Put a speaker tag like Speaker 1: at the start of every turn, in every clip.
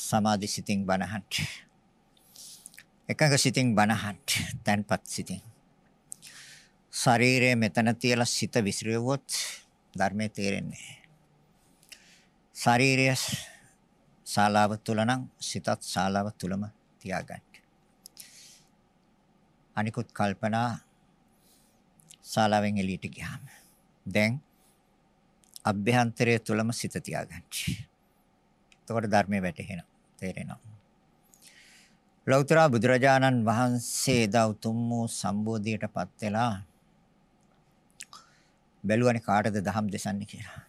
Speaker 1: සමාධි සිතින් බණහන්ට එකඟ සිතින් බණහන්ට තන්පත් සිතින්. ශරීරය මෙතන තියලා සිත විසිරුවොත් ධර්මයේ තේරෙන්නේ ශරීරය ශාලාව තුල නම් සිතත් ශාලාව තුලම තියාගන්න. අනිකුත් කල්පනා ශාලාවෙන් එළියට ගියාම. දැන් අභ්‍යන්තරය තුලම සිත තියාගන්න. එතකොට ධර්මයේ වැටහෙනවා. තේරෙනවා. ලෞතර බුදුරජාණන් වහන්සේ දා උතුම් වූ සම්බෝධියටපත් වෙලා බැලුවනේ කාටද දහම් දෙසන්නේ කියලා.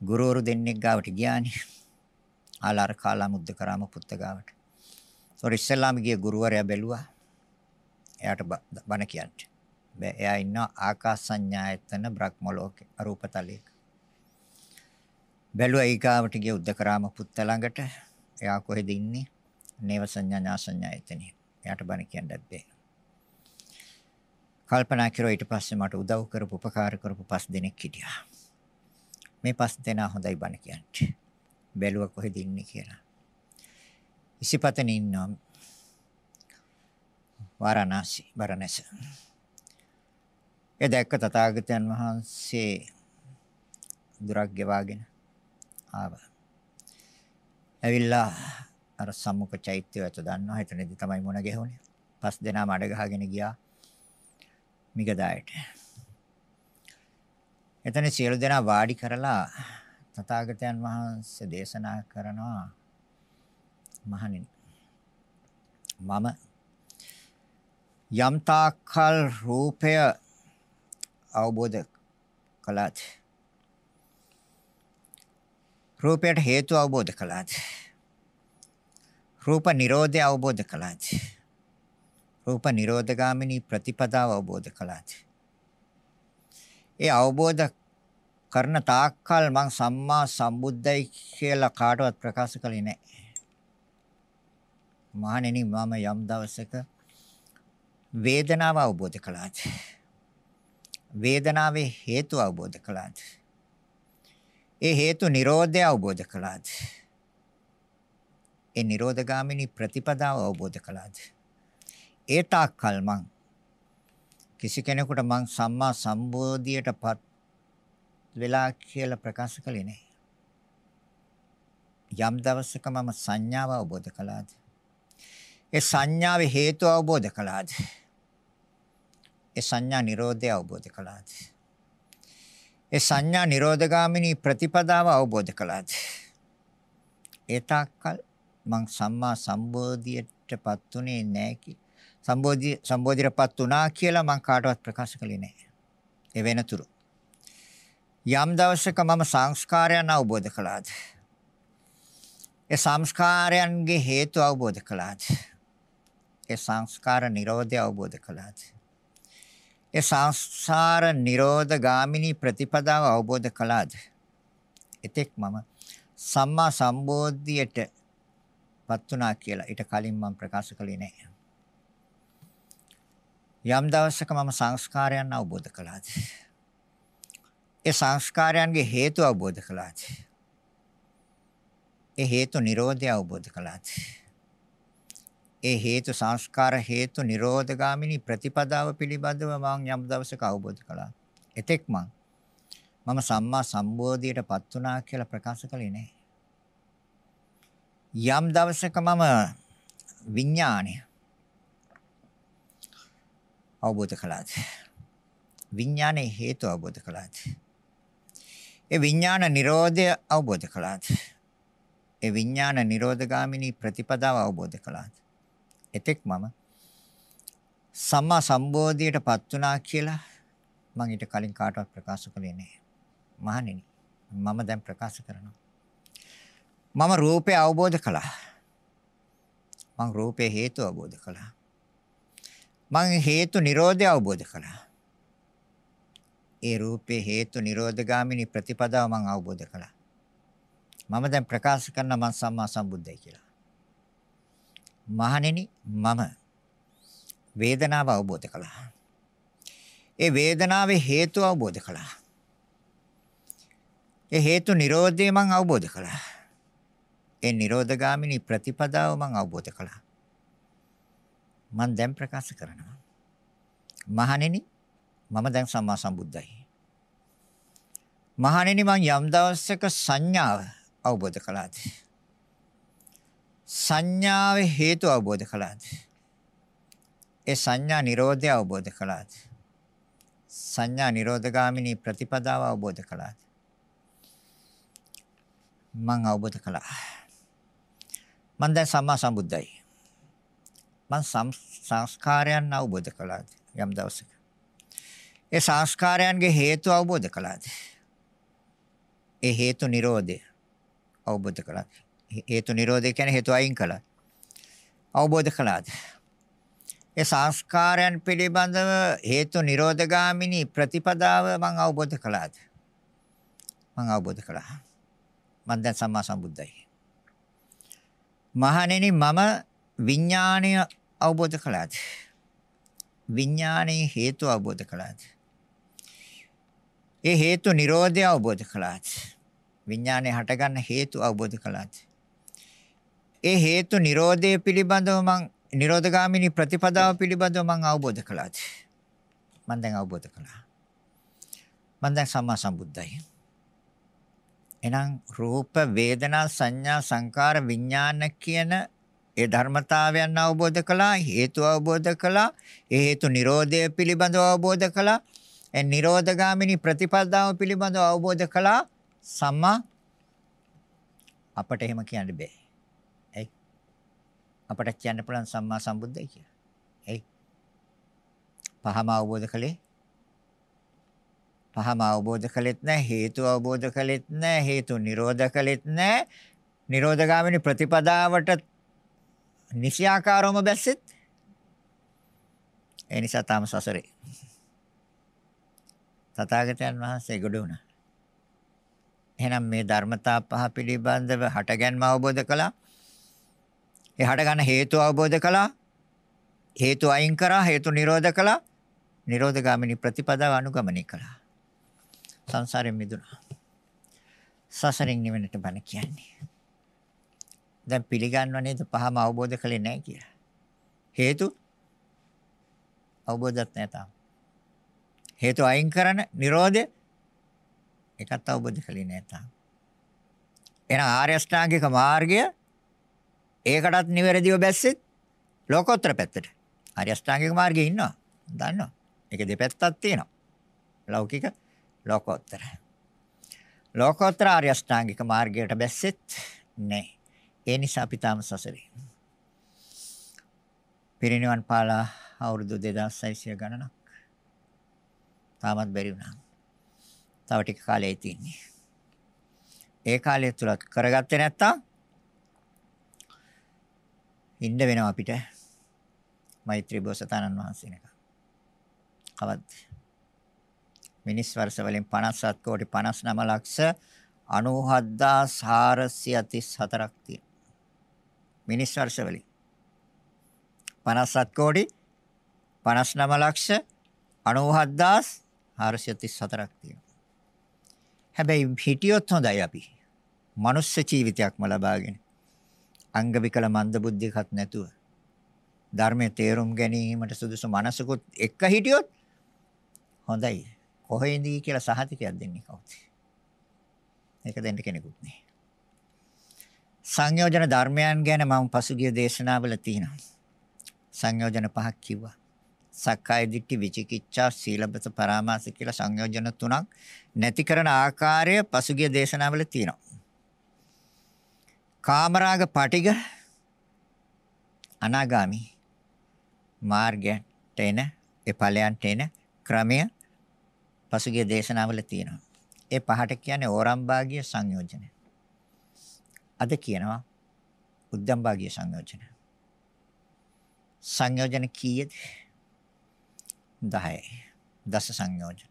Speaker 1: ගුරුවරු දෙන්නෙක් ගාවට ගියානේ. ආලාර කාලා මුද්දකරාම පුත්ත ගාවට. ඒතොර ඉස්සෙල්ලාම ගිය ගුරුවරයා බැලුවා. එයාට බණ කියන්න. බෑ එයා ඉන්නවා ආකාසඤ්ඤායතන බ්‍රහ්ම ලෝකේ අරූපතලයක. බැලුවා ඊගාවට ගිය උද්දකරාම පුත්ත ළඟට. එයා කොහෙද ඉන්නේ? නේව සංඥා ඥාසඤ්ඤායතනෙ. එයාට බණ කියන්නත් බෑ. කල්පනා කරෝ ඊට පස්සේ මට උදව් කරපු උපකාර කරපු පස් දෙනෙක් හිටියා. මේ පස් දෙනා හොඳයි බණ කියන්නේ. බැලුවා කොහෙද ඉන්නේ කියලා. ඉසිපතන ඉන්නවා. වාරණාසි වරණැස. ඒ දැක්ක තථාගතයන් වහන්සේ දුරක් ගෙවාගෙන ආවා. ඇවිල්ලා අර සම්මුඛ චෛත්‍යය ඇත දන්නවා. එතනදී තමයි මුණ ගැහුනේ. පස් දෙනාම අඩ ගහගෙන ගියා. මිගදායට. එතන සියලු දෙනා වාඩි කරලා තථාගතයන් වහන්සේ දේශනා කරනවා මහණෙනි මම යම් තාක්කල් රූපය අවබෝධ කළාද රූපයට හේතු අවබෝධ කළාද රූප නිරෝධය අවබෝධ කළාද රූප නිරෝධගාමිනී ප්‍රතිපදාව අවබෝධ කළාද ඒ අවබෝධ කරන තාක්කල් මං සම්මා සම්බුද්දයි කියලා කාටවත් ප්‍රකාශ කළේ නැහැ. මහණෙනි මම යම් දවසක වේදනාව අවබෝධ කළාද? වේදනාවේ හේතු අවබෝධ කළාද? ඒ හේතු නිරෝධය අවබෝධ කළාද? ඒ නිරෝධගාමිනී ප්‍රතිපදාව අවබෝධ කළාද? ඒ තාක්කල් මං කිසි කෙනෙකුට මං සම්මා සම්බෝධියටපත් වෙලා කියලා ප්‍රකාශ කළේ නැහැ. යම් දවසක මම සංඥාව අවබෝධ කළාද? ඒ සංඥාවේ හේතු අවබෝධ කළාද? ඒ සංඥා නිරෝධය අවබෝධ කළාද? ඒ සංඥා නිරෝධගාමිනී ප්‍රතිපදාව අවබෝධ කළාද? ඒ තාක්කල් මං සම්මා සම්බෝධියටපත් උනේ නැහැ කි. සම්බෝධි සම්බෝධියටපත් උනා කියලා මං කාටවත් ප්‍රකාශ කළේ නැහැ. ඒ වෙනතුරු යම් දවසක මම සංස්කාරයන් අවබෝධ කළාද? ඒ සංස්කාරයන්ගේ හේතු අවබෝධ කළාද? ඒ සංස්කාර නිරෝධය අවබෝධ කළාද? ඒ සංසාර නිරෝධ ගාමිනී ප්‍රතිපදාව අවබෝධ කළාද? එතෙක් මම සම්මා සම්බෝධියට පත් වුණා කියලා ඊට කලින් මම ප්‍රකාශ කළේ නැහැ. යම් දවසක මම සංස්කාරයන් අවබෝධ කළාද? ඒ සංස්කාරයන්ගේ හේතු අවබෝධ කළාද? ඒ හේතු නිරෝධය අවබෝධ කළාද? ඒ හේතු සංස්කාර හේතු නිරෝධගාමිනී ප්‍රතිපදාව පිළිබඳව මම යම් දවසක අවබෝධ කළා. එතෙක් මම මම සම්මා සම්බෝධියටපත් වුණා කියලා ප්‍රකාශ කළේ නැහැ. යම් දවසක මම විඥාණය අවබෝධ කළාද? විඥානයේ හේතු අවබෝධ කළාද? ඒ විඥාන නිරෝධය අවබෝධ කළාද? ඒ විඥාන නිරෝධගාමිනී ප්‍රතිපදාව අවබෝධ කළාද? එතෙක් මම සම්මා සම්බෝධියටපත් වුණා කියලා මම ඊට කලින් කාටවත් ප්‍රකාශ කළේ නැහැ. මහණෙනි මම දැන් ප්‍රකාශ කරනවා. මම රූපය අවබෝධ කළා. මම රූපේ හේතු අවබෝධ කළා. මම හේතු නිරෝධය අවබෝධ කළා. ඒ රූපේ හේතු නිරෝධගාමිනී ප්‍රතිපදාව මම අවබෝධ කළා. මම දැන් ප්‍රකාශ කරන මම සම්මා සම්බුද්ධයි කියලා. මහණෙනි මම වේදනාව අවබෝධ කළා. ඒ වේදනාවේ හේතු අවබෝධ කළා. ඒ හේතු නිරෝධය මම අවබෝධ කළා. ඒ නිරෝධගාමිනී ප්‍රතිපදාව මම අවබෝධ කළා. මම දැන් ප්‍රකාශ කරනවා. මහණෙනි මම දැන් සම්මා සම්බුද්දයි. මහණෙනි මම යම් දවසක සංඥාව අවබෝධ කළාද? සංඥාවේ හේතු අවබෝධ කළාද? ඒ සංඥා නිරෝධය අවබෝධ කළාද? සංඥා නිරෝධගාමිනී ප්‍රතිපදාව අවබෝධ කළාද? මම අවබෝධ කළා. මම දැන් සම්මා සම්බුද්දයි. මම සංස්කාරයන් අවබෝධ කළාද යම් දවසක. ඒ සංස්කාරයන්ගේ හේතු අවබෝධ කළාද? ඒ හේතු නිරෝධය අවබෝධ කළාද? හේතු නිරෝධය කියන්නේ හේතු අයින් කළා. අවබෝධ කළාද? ඒ සංස්කාරයන් පිළිබඳව හේතු නිරෝධගාමිනී ප්‍රතිපදාව මම අවබෝධ කළාද? මම අවබෝධ කළා. මම දැන් සම්මා සම්බුද්දයි. මහණෙනි මම විඥාණය අවබෝධ කළාද? විඥානයේ හේතු අවබෝධ කළාද? ඒ හේතු නිරෝධය අවබෝධ කළාද? විඥානයේ හටගන්න හේතු අවබෝධ කළාද? ඒ හේතු නිරෝධය පිළිබඳව මං නිරෝධගාමිනී ප්‍රතිපදාව පිළිබඳව මං අවබෝධ කළාද? මං දැන් අවබෝධ කළා. මං දැන් සම්මා සම්බුද්දයි. එහෙනම් රූප වේදනා සංඥා සංකාර විඥාන කියන ඒ ධර්මතාවයන් අවබෝධ කළා හේතු අවබෝධ කළා ඒ හේතු නිරෝධය පිළිබඳව අවබෝධ කළා ඒ නිරෝධගාමිනී ප්‍රතිපදාව පිළිබඳව අවබෝධ කළා සම්මා අපට එහෙම කියන්න බෑ. ඇයි? අපට කියන්න පුළුවන් සම්මා සම්බුද්ධයි කියලා. ඇයි? පහම අවබෝධ කළේ පහම අවබෝධ කළෙත් නැහැ හේතු අවබෝධ කළෙත් නැහැ හේතු නිරෝධ කළෙත් නැහැ නිරෝධගාමිනී ප්‍රතිපදාවට නිසියාකාරවම බැස්සෙත් ඒ නිසා තාම සසරේ තථාගතයන් වහන්සේ ගොඩ වුණා එහෙනම් මේ ධර්මතා පහ පිළිබඳව හටගන්ම අවබෝධ කළා ඒ හටගන්න හේතු අවබෝධ කළා හේතු අයින් කරා හේතු නිරෝධ කළා නිරෝධගාමිනී ප්‍රතිපදාව අනුගමනය කළා සංසාරයෙන් මිදුණා. සසරින් නිවෙන්නට බණ කියන්නේ. දැන් පිළිගන්නව නේද පහම අවබෝධ කළේ නැහැ කියලා. හේතු අවබෝධත් නැහැ තාම. හේතු අයින් කරන Nirodha එකත් අවබෝධ කළේ නැහැ තාම. එහෙනම් ආර්ය අෂ්ටාංගික මාර්ගය ඒකටත් නිවැරදිව බැස්සෙත් ලෝකෝත්තර පැත්තට. ආර්ය අෂ්ටාංගික මාර්ගයේ ඉන්නවා. දන්නවා. ඒක දෙපැත්තක් තියෙනවා. ලෞකික ලෝකෝත්තර. ලෝකෝත්තර ආර්ය අෂ්ටාංගික මාර්ගයට බැස්සෙත් නැහැ. ඒ නිසා අපි තාම සසරේ. පිරිනිවන් පාලා අවුරුදු 2600 ගණනක්. තාමත් බැරි වුණා. තව ටික කාලයයි තියෙන්නේ. ඒ කාලය තුලත් කරගත්තේ නැත්තම් ඉන්න වෙනවා අපිට. මෛත්‍රී බෝසතාණන් වහන්සේ නේද? කවද්ද? මිනිස් වර්ෂ වලින් 57 කෝටි 59 ලක්ෂ 97434ක් තියෙනවා. මිනිස් වර්ෂ වලින් 57 කෝටි 59 ලක්ෂ 97434ක් තියෙනවා. හැබැයි හිටියොත් හොඳයි අපි. මනුස්ස ජීවිතයක්ම ලබාගෙන අංග විකල මන්ද බුද්ධියක්වත් නැතුව ධර්මයේ තේරුම් ගැනීමට සුදුසු මනසකුත් එක්ක හිටියොත් හොඳයි. කොහෙන්දී කියලා සහතිකයක් දෙන්නේ කවුද? ඒක දෙන්න කෙනෙකුත් නෑ. සංයෝජන ධර්මයන් ගැන මම පසුගිය දේශනාවල තියෙනවා. සංයෝජන පහක් කිව්වා. සක්කාය දිට්ඨි විචිකිච්ඡා සීලබත පරාමාස කියලා සංයෝජන තුනක් නැති කරන ආකාරය පසුගිය දේශනාවල තියෙනවා. කාමරාග පටිග අනාගාමි මාර්ගයට එන ඒ ඵලයන්ට එන ක්‍රමය පසුගිය දේශනාවල තියෙනවා. ඒ පහට කියන්නේ ඕරම්භාගිය සංයෝජන. අද කියනවා උද්දම්භාගිය සංයෝජන. සංයෝජන කීයද? 10. දස සංයෝජන.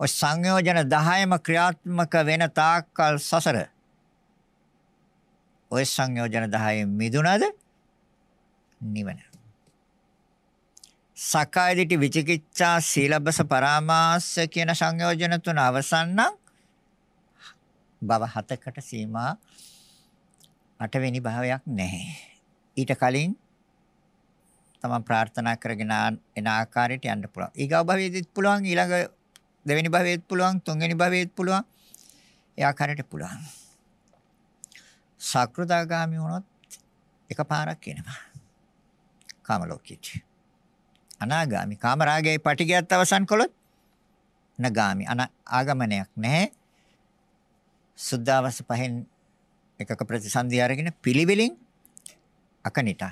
Speaker 1: ඔය සංයෝජන 10ම ක්‍රියාත්මක වෙන තාක්කල් සසර. ඔය සංයෝජන 10 මිදුනද නිවන. සක්කාය දිටි විචිකිච්ඡා සීලබ්බස පරාමාස කියන සංයෝජන තුන අවසන් නම් භව හතකට සීමා අටවෙනි භාවයක් නැහැ. ඊට කලින් තමන් ප්‍රාර්ථනා කරගෙන එන ආකාරයට යන්න පුළුවන්. ඊගව භවයේදීත් පුළුවන් ඊළඟ දෙවෙනි භවයේත් පුළුවන් තුන්වෙනි භවයේත් පුළුවන්. ඒ ආකාරයට පුළුවන්. සක්‍රදාගාමි වුණොත් එකපාරක් එනවා. කාම ලෝකෙට. අනාගාමි. කාම රාගයේ පටිගයත් අවසන් කළොත් නගාමි. අන ආගමනයක් නැහැ. සුද්ධාවස පහෙන් එකක ප්‍රතිසන්දි අරගෙන පිළිවෙලින් අකනිට.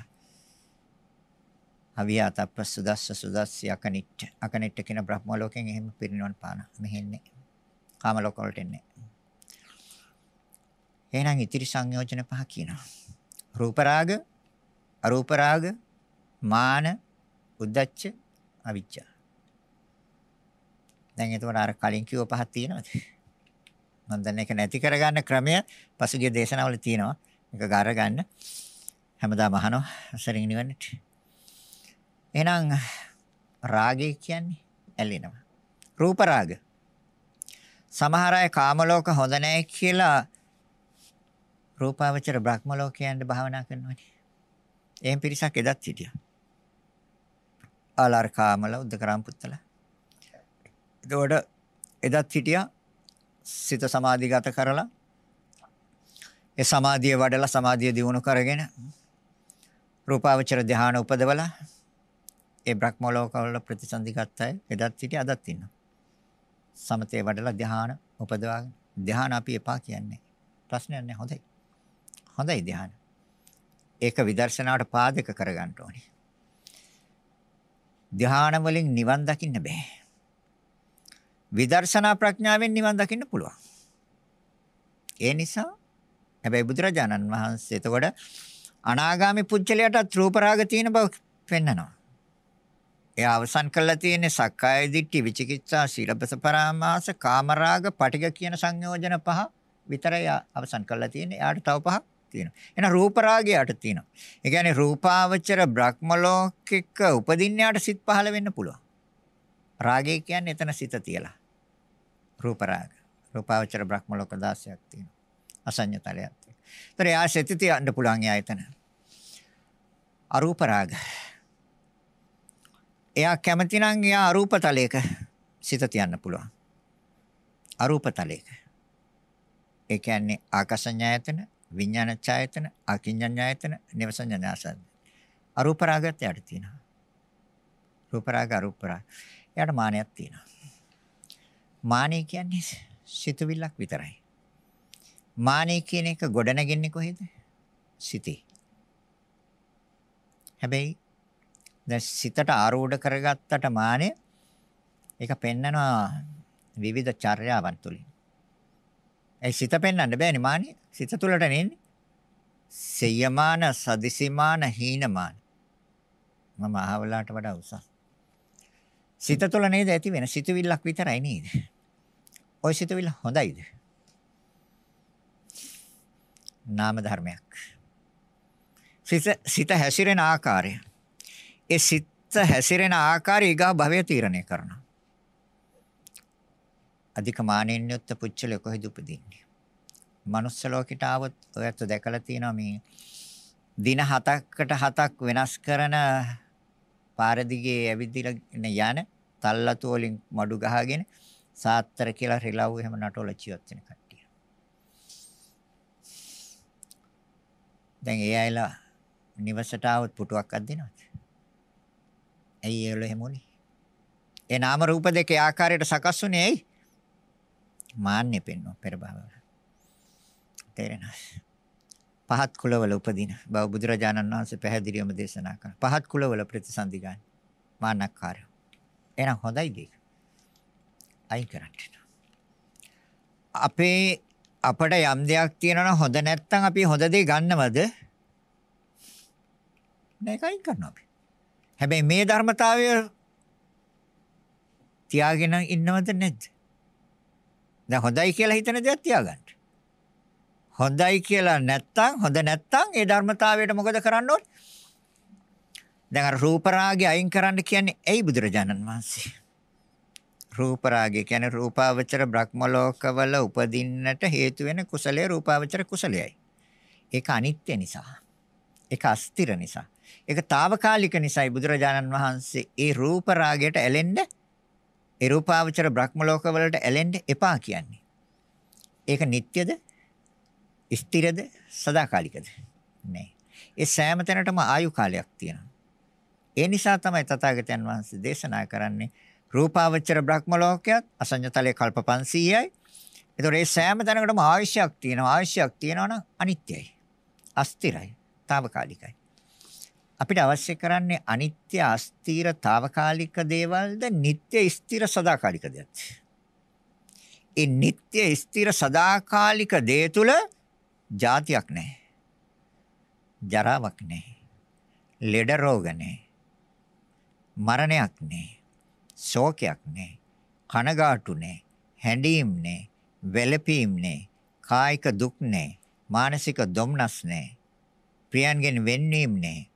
Speaker 1: අවියාතප්ප සුදස්ස සුදස්සි අකනිට අකනිට කියන බ්‍රහ්ම ලෝකෙන් එහෙම පිරිනවන් පාන. මෙහෙන්නේ. කාම ලෝක වලට එන්නේ. එහෙනම් ඉතිරි සංයෝජන පහ කියනවා. රූප රාග අරූප රාග මාන උද්දච්ච අවිජ්ජා. දැන් එතකොට අර කලින් කිව්ව පහක් තියෙනවද? මම දැන් ඒක නැති කරගන්න ක්‍රමය පසුගිය දේශනාවල තියෙනවා. මේක ගාර ගන්න හැමදාම අහනවා සරින් නිවන්නට. එහෙනම් රාගය කියන්නේ ඇලෙනවා. රූප රාග. සමහර අය කාම ලෝක හොඳ නැහැ කියලා රූපාවචර බ්‍රහ්ම ලෝකයන්ට භාවනා කරනවානේ. එහෙන් පිරිසක් එදත් හිටියා. ආලාර කාමල උද්දකරම් පුත්තල. එතකොට එදත් හිටියා සිත සමාධිගත කරලා ඒ සමාධිය වඩලා සමාධිය දියුණු කරගෙන රූපාවචර ධ්‍යාන උපදවලා ඒ බ්‍රහ්ම ලෝකවල ප්‍රතිසන්දිගත අය එදත් හිටිය අදත් ඉන්නවා. සමතේ වඩලා ධ්‍යාන උපදවාගෙන ධ්‍යාන අපි එපා කියන්නේ. ප්‍රශ්නයක් නෑ හොඳයි. හොඳයි ධ්‍යාන. ඒක විදර්ශනාවට පාදක කරගන්න ඕනේ. ධ්‍යාන වලින් නිවන් දකින්න බෑ. විදර්ශනා ප්‍රඥාවෙන් නිවන් දකින්න පුළුවන්. ඒ නිසා හැබැයි බුදුරජාණන් වහන්සේ එතකොට අනාගාමි පුජ්‍යලයට රූප රාග තියෙන බව පෙන්නනවා. එයා අවසන් කළා තියෙන්නේ සක්කාය දිට්ඨි විචිකිච්ඡා සීලබස පරාමාස කාමරාග පටිග කියන සංයෝජන පහ විතරයි අවසන් කළා තියෙන්නේ. එයාට තව පහක් තියෙනවා. එහෙනම් රූප රාගයට තියෙනවා. ඒ කියන්නේ රූපාවචර බ්‍රහ්ම ලෝකෙක උපදින්න යාට සිත් පහළ වෙන්න පුළුවන්. රාගය කියන්නේ එතන සිත තියලා. රූප රාග. රූපාවචර බ්‍රහ්ම ලෝක 16ක් තියෙනවා. අසඤ්ඤ තලයක් තියෙනවා. ඒතර යා සිත තියන්න පුළුවන් යා එතන. අරූප රාග. එයා කැමති නම් එයා අරූප තලයක සිත තියන්න පුළුවන්. අරූප තලයක. ඒ කියන්නේ ආකාශඤ්ඤායතන, විඥාන ඡායතන, අකිඤ්ඤඤ්ඤායතන, නිවසඤ්ඤාසන. අරූප රාගයත් යට තියෙනවා. රූප රාග අරූප රාග. එයාට මානයක් තියෙනවා. මානෙ කියන්නේ සිතුවිල්ලක් විතරයි. මානෙ කියන එක ගොඩනගන්නේ කොහෙද? සිතේ. හැබැයි දැන් සිතට ආරූඪ කරගත්තට මානෙ ඒක පෙන්නනවා විවිධ චර්යාවන් තුලින්. ඒ සිත පෙන්වන්න බෑනේ මානෙ. සිත තුළට නෙන්නේ. සෙය්‍යමාන, සදිසිමාන, හීනමාන. මම අහවලාට වඩා උසස්. සිත තුළ නේද ඇති වෙන සිතුවිල්ලක් විතරයි නේද? ওই සිතුවිල්ල හොඳයිද? නාම ධර්මයක්. සිත සිත හැසිරෙන ආකාරය. ඒ සිත හැසිරෙන ආකාරය ඊගා භවය තීරණය කරනවා. අධික මානෙන් යුක්ත පුච්චල කොහෙද උපදින්නේ? මනුස්ස ලෝකෙට ආවොත් ඔයත් දැකලා තියෙනවා මේ දින 7කට 7ක් වෙනස් කරන පාර දිගේ ඇවිදිලා යන තල්ලතු වලින් මඩු ගහගෙන සාත්තර කියලා රිලව් එහෙම නටවල ජීවත් වෙන කට්ටිය. දැන් ඒ අයලා නිවසට ආවොත් පුටුවක් අද්දිනවද? ඇයි ඒ වල එහෙම උනේ? ඒ නාම රූප දෙකේ ආකාරයට සකස් වුනේ ඇයි? මාන්නේ පෙන්වන පෙර භවවල. තේරෙනවද? පහත් කුලවල උපදින බව බුදුරජාණන් වහන්සේ පැහැදිලිවම දේශනා කළා. පහත් කුලවල ප්‍රතිසන්දි ගන්න. මාන්නක්කාරය. එහෙනම් හොඳයිද ඒක? අයින් කරන්න. අපේ අපට යම් දෙයක් තියෙනවා හොඳ නැත්නම් අපි හොඳ දේ ගන්නවද? නෑ කයින් කරනවා අපි. හැබැයි මේ ධර්මතාවය තියාගෙන ඉන්නවද නැද්ද? දැන් හොඳයි කියලා හිතන දේක් තියාගන්න. හොඳයි කියලා නැත්තම් හොඳ නැත්තම් ඒ ධර්මතාවයට මොකද කරන්න ඕනේ? දැන් අර රූප රාගය අයින් කරන්න කියන්නේ ඇයි බුදුරජාණන් වහන්සේ? රූප රාගය කියන්නේ රූපාවචර බ්‍රහ්ම ලෝකවල උපදින්නට හේතු වෙන කුසලයේ රූපාවචර කුසලයයි. ඒක අනිත්‍ය නිසා. ඒක අස්තිර නිසා. ඒක తాවකාලික නිසායි බුදුරජාණන් වහන්සේ ඒ රූප රාගයට ඇලෙන්න ඒ රූපාවචර බ්‍රහ්ම ලෝක වලට ඇලෙන්න එපා කියන්නේ. ඒක නිට්ටයද? ස්ථිරද? සදාකාලිකද? නෑ. ඒ සෑම තැනටම ආයු කාලයක් තියෙනවා. ඒ නිසා තමයි තථාගතයන් වහන්සේ දේශනා කරන්නේ රූපාවචර බ්‍රහ්ම ලෝකයක් අසඤ්ඤතලයේ කල්ප 500යි. ඒතකොට මේ සෑම තැනකටම ආයශයක් තියෙනවා. ආයශයක් තියෙනවා නම් අනිත්‍යයි. අස්තිරයි. తాවකාලිකයි. අපිට අවශ්‍ය කරන්නේ අනිත්‍ය අස්ථීර తాවකාලික දේවල්ද නিত্য ස්ථිර සදාකාලික දේවල්ද ඒ නিত্য ස්ථිර සදාකාලික දේ තුල જાතියක් නැහැ. ජරාවක් නැහැ. ලෙඩ රෝග නැහැ. මරණයක් නැහැ. ශෝකයක් නැහැ. කනගාටු නැහැ. හැඬීම් නැහැ. වැළපීම් නැහැ. කායික දුක් නැහැ. මානසික දුම්නස් නැහැ. ප්‍රියන්ගෙන් වෙන්නේම් නැහැ.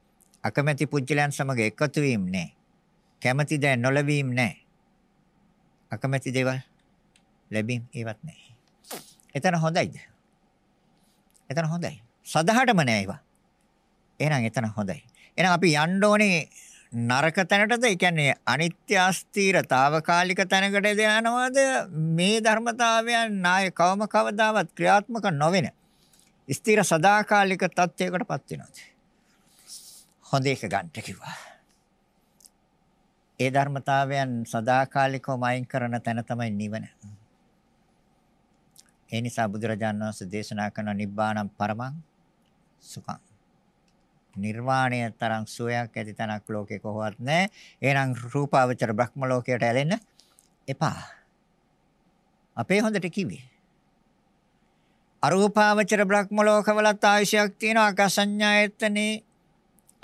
Speaker 1: අකමැති පුජ්‍යලයන් සමග එකතු වීම නැහැ. කැමැති දෑ නොලැබීම නැහැ. අකමැති දේවල් ලැබීම ඒවත් නැහැ. එතන හොඳයිද? එතන හොඳයි. සදහටම නෑ ඒවා. එහෙනම් එතන හොඳයි. එහෙනම් අපි යන්න ඕනේ නරක තැනටද? ඒ කියන්නේ අනිත්‍ය අස්ථීරතාවකාලික තැනකටද යනවද? මේ ධර්මතාවයන් නාය කවම කවදාවත් ක්‍රියාත්මක නොවෙන ස්ථීර සදාකාලික තත්යකටපත් වෙනවද? හොඳ එක ගන්න කිව්වා. ඒ ධර්මතාවයන් සදාකාලිකවම අයින් කරන තැන තමයි නිවන. ඒ නිසා බුදුරජාණන් වහන්සේ දේශනා කරන නිබ්බාණම් පරමං සුඛං. නිර්වාණය තරම් සුවයක් ඇති තැනක් ලෝකේ කොහොවත් නැහැ. එහෙනම් රූපාවචර බ්‍රහ්ම ලෝකයට ඇලෙන්න එපා. අපේ හොඳට කිව්වේ. අරූපාවචර බ්‍රහ්ම ලෝකවලත් ආයශයක් තියෙනවා අකසඤ්ඤායතනේ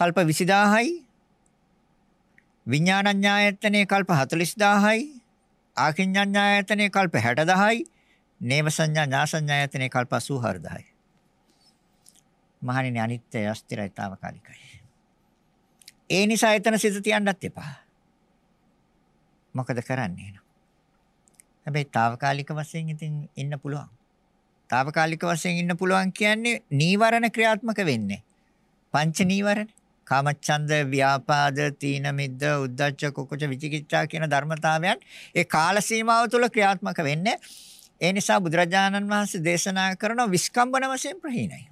Speaker 1: කල්ප 20000යි විඥානඤ්ඤායතනේ කල්ප 40000යි ආකින්ඤ්ඤායතනේ කල්ප 60000යි නේව සංඥා ඥා සංඥායතනේ කල්ප 84000යි මහණෙනි අනිත්‍ය අස්තිරයිතාවකාලිකයි ඒ නිසා එතන සිත තියන්නත් එපා. මොකද කරන්නේ නෝ හැබැයි తాවකාලික වශයෙන් ඉතින් ඉන්න පුළුවන්. తాවකාලික වශයෙන් ඉන්න පුළුවන් කියන්නේ නීවරණ ක්‍රියාත්මක වෙන්නේ. පංච නීවරණ. කාමච්ඡන්ද, ව්‍යාපාද, තීන මිද්ද, උද්ධච්ච, කුකුච, විචිකිච්ඡා කියන ධර්මතාවයන් ඒ කාල සීමාව තුළ ක්‍රියාත්මක වෙන්නේ. ඒ නිසා බුදුරජාණන් වහන්සේ දේශනා කරන විස්කම්බන වශයෙන් ප්‍රහීනයි.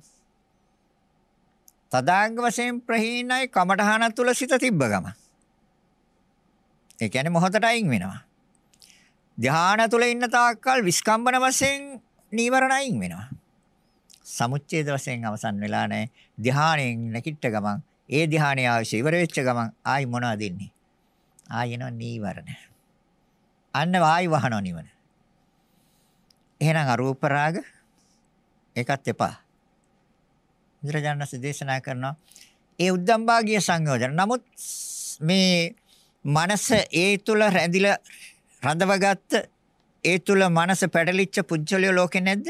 Speaker 1: තදාංග වශයෙන් ප්‍රහීනයි කමඨහන තුල සිත තිබ්බ ගම. ඒ කියන්නේ මොහොතට අයින් වෙනවා. ධානා තුල ඉන්න තාක්කල් විස්කම්බන වශයෙන් නීවරණ අයින් වෙනවා. සමුච්ඡේද වශයෙන් අවසන් වෙලා නැහැ. ධානයෙන් නැකිට ගමන් ඒ ධානය අවශ්‍ය ඉවර වෙච්ච ගමන් ආයි මොනවද ඉන්නේ? ආයි එනවා නීවරණ. අන්න ආයි වහනවා නිවන. එහෙනම් අරූප රාග ඒකත් එපා. බුදුරජාණන් දේශනා කරනවා ඒ උද්දම්භාගිය සංයෝජන. නමුත් මේ මනස ඒ තුල රැඳිලා රඳවගත්ත ඒ තුල මනස පැටලිච්ච පුජ්‍යලිය ලෝකේ නැද්ද?